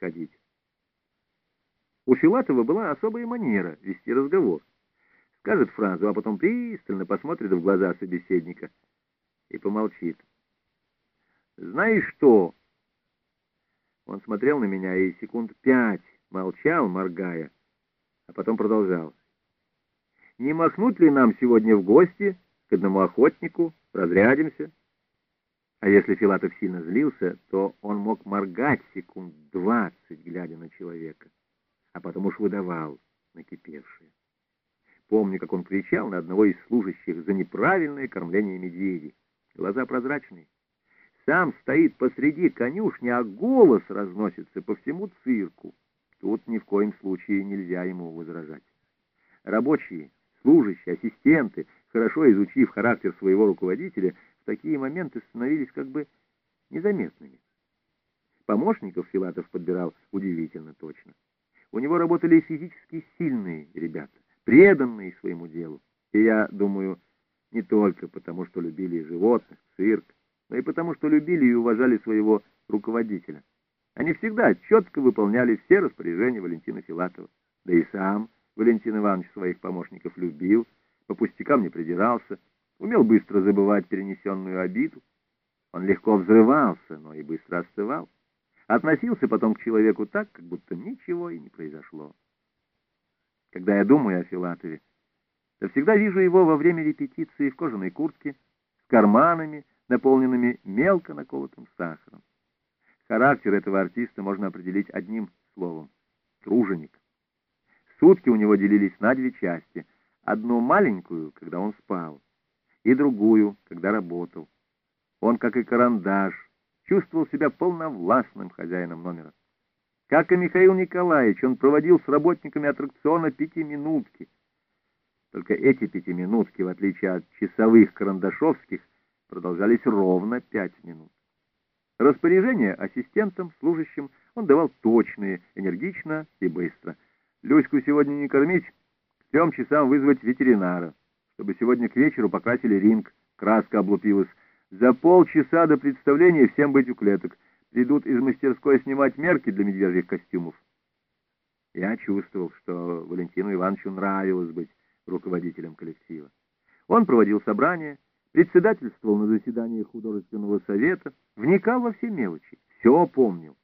подходить. У Филатова была особая манера вести разговор. Скажет фразу, а потом пристально посмотрит в глаза собеседника и помолчит. «Знаешь что?» Он смотрел на меня и секунд пять молчал, моргая, а потом продолжал. «Не махнуть ли нам сегодня в гости к одному охотнику? Разрядимся?» А если Филатов сильно злился, то он мог моргать секунд двадцать, глядя на человека, а потом уж выдавал накипевшее. Помню, как он кричал на одного из служащих за неправильное кормление медведей. Глаза прозрачные. Сам стоит посреди конюшни, а голос разносится по всему цирку. Тут ни в коем случае нельзя ему возражать. Рабочие, служащие, ассистенты, хорошо изучив характер своего руководителя, такие моменты становились как бы незаметными. Помощников Филатов подбирал удивительно точно. У него работали физически сильные ребята, преданные своему делу. И я думаю, не только потому, что любили животных, цирк, но и потому, что любили и уважали своего руководителя. Они всегда четко выполняли все распоряжения Валентина Филатова. Да и сам Валентин Иванович своих помощников любил, по пустякам не придирался, умел быстро забывать перенесенную обиду. Он легко взрывался, но и быстро остывал. Относился потом к человеку так, как будто ничего и не произошло. Когда я думаю о Филатове, то всегда вижу его во время репетиции в кожаной куртке, с карманами, наполненными мелко наколотым сахаром. Характер этого артиста можно определить одним словом — труженик. Сутки у него делились на две части. Одну маленькую, когда он спал, и другую, когда работал. Он, как и карандаш, чувствовал себя полновластным хозяином номера. Как и Михаил Николаевич, он проводил с работниками аттракциона пятиминутки. Только эти пятиминутки, в отличие от часовых карандашовских, продолжались ровно пять минут. Распоряжения ассистентам, служащим он давал точные, энергично и быстро. Люську сегодня не кормить, к трем часам вызвать ветеринара, чтобы сегодня к вечеру покрасили ринг, краска облупилась. За полчаса до представления всем быть у клеток. Придут из мастерской снимать мерки для медвежьих костюмов. Я чувствовал, что Валентину Ивановичу нравилось быть руководителем коллектива. Он проводил собрания, председательствовал на заседании художественного совета, вникал во все мелочи, все помнил.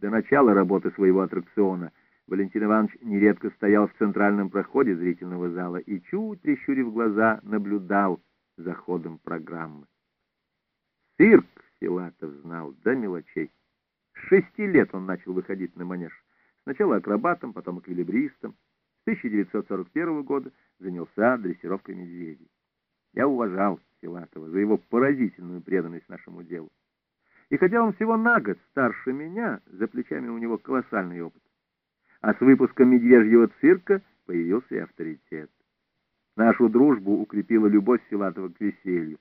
До начала работы своего аттракциона Валентин Иванович нередко стоял в центральном проходе зрительного зала и, чуть прищурив глаза, наблюдал за ходом программы. Цирк Филатов знал до мелочей. С шести лет он начал выходить на манеж. Сначала акробатом, потом эквилибристом. С 1941 года занялся дрессировкой медведей. Я уважал Филатова за его поразительную преданность нашему делу. И хотя он всего на год старше меня, за плечами у него колоссальный опыт. А с выпуском «Медвежьего цирка» появился и авторитет. Нашу дружбу укрепила любовь Филатова к веселью.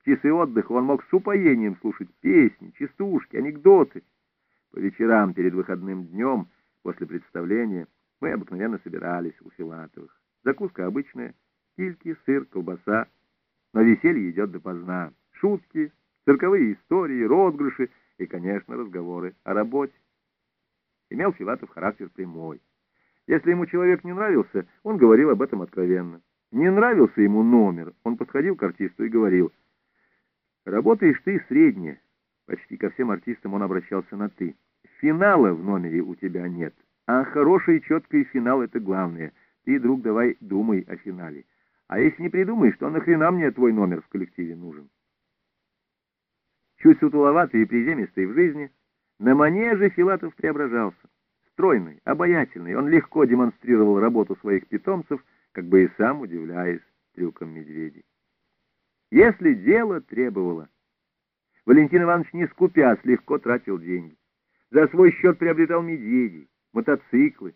В часы отдыха он мог с упоением слушать песни, частушки, анекдоты. По вечерам перед выходным днем, после представления, мы обыкновенно собирались у Филатовых. Закуска обычная, кильки, сыр, колбаса — но веселье идет допоздна. Шутки, цирковые истории, розыгрыши и, конечно, разговоры о работе. Имел Филатов характер прямой. Если ему человек не нравился, он говорил об этом откровенно. Не нравился ему номер, он подходил к артисту и говорил, «Работаешь ты средне». Почти ко всем артистам он обращался на «ты». Финала в номере у тебя нет, а хороший четкий финал — это главное. Ты, друг, давай думай о финале. А если не придумаешь, то нахрена мне твой номер в коллективе нужен? Чуть сутуловатый и приземистый в жизни, на манеже Филатов преображался. Стройный, обаятельный, он легко демонстрировал работу своих питомцев, как бы и сам удивляясь трюкам медведей. Если дело требовало, Валентин Иванович, не скупясь, легко тратил деньги. За свой счет приобретал медведей, мотоциклы.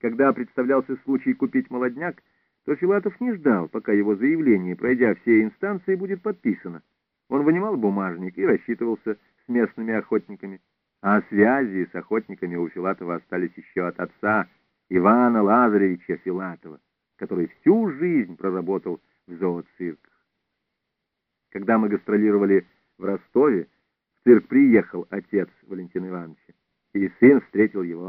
Когда представлялся случай купить молодняк, то Филатов не ждал, пока его заявление, пройдя все инстанции, будет подписано. Он вынимал бумажник и рассчитывался местными охотниками. А связи с охотниками у Филатова остались еще от отца Ивана Лазаревича Филатова, который всю жизнь проработал в зооцирках. Когда мы гастролировали в Ростове, в цирк приехал отец Валентина Ивановича. и сын встретил его